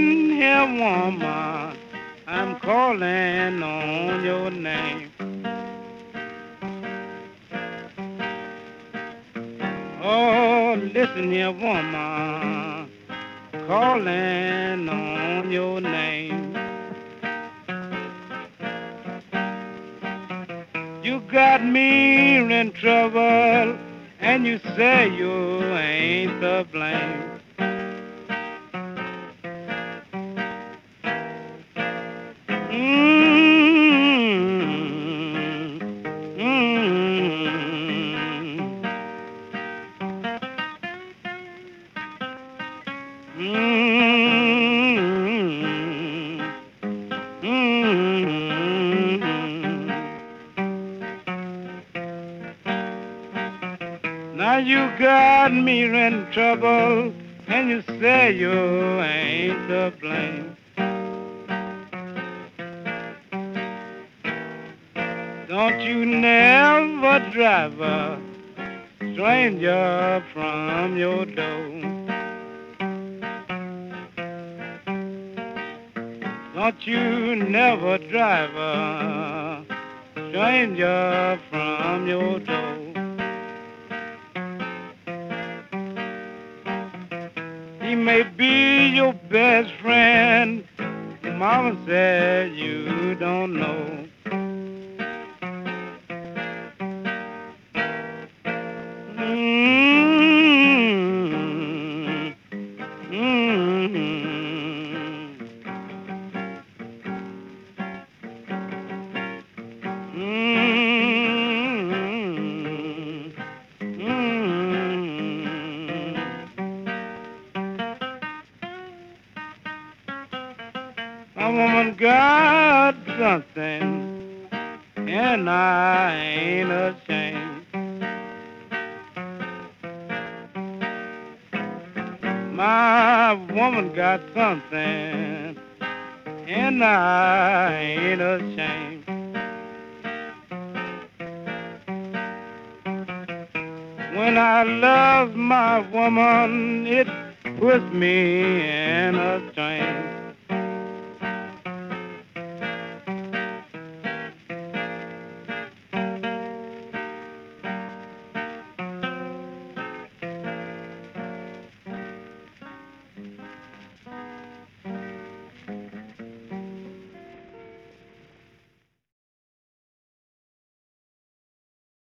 Listen here, woman, I'm calling on your name. Oh, listen here, woman, calling on your name. You got me in trouble, and you say you ain't to blame. You got me in trouble, and you say you ain't to blame. Don't you never drive a stranger from your door. Don't you never drive a stranger from your door. He may be your best friend. Mama said you don't know. Mm, mm, A woman got something, and I ain't ashamed. My woman got something, and I ain't ashamed. When I love my woman, it puts me in a train.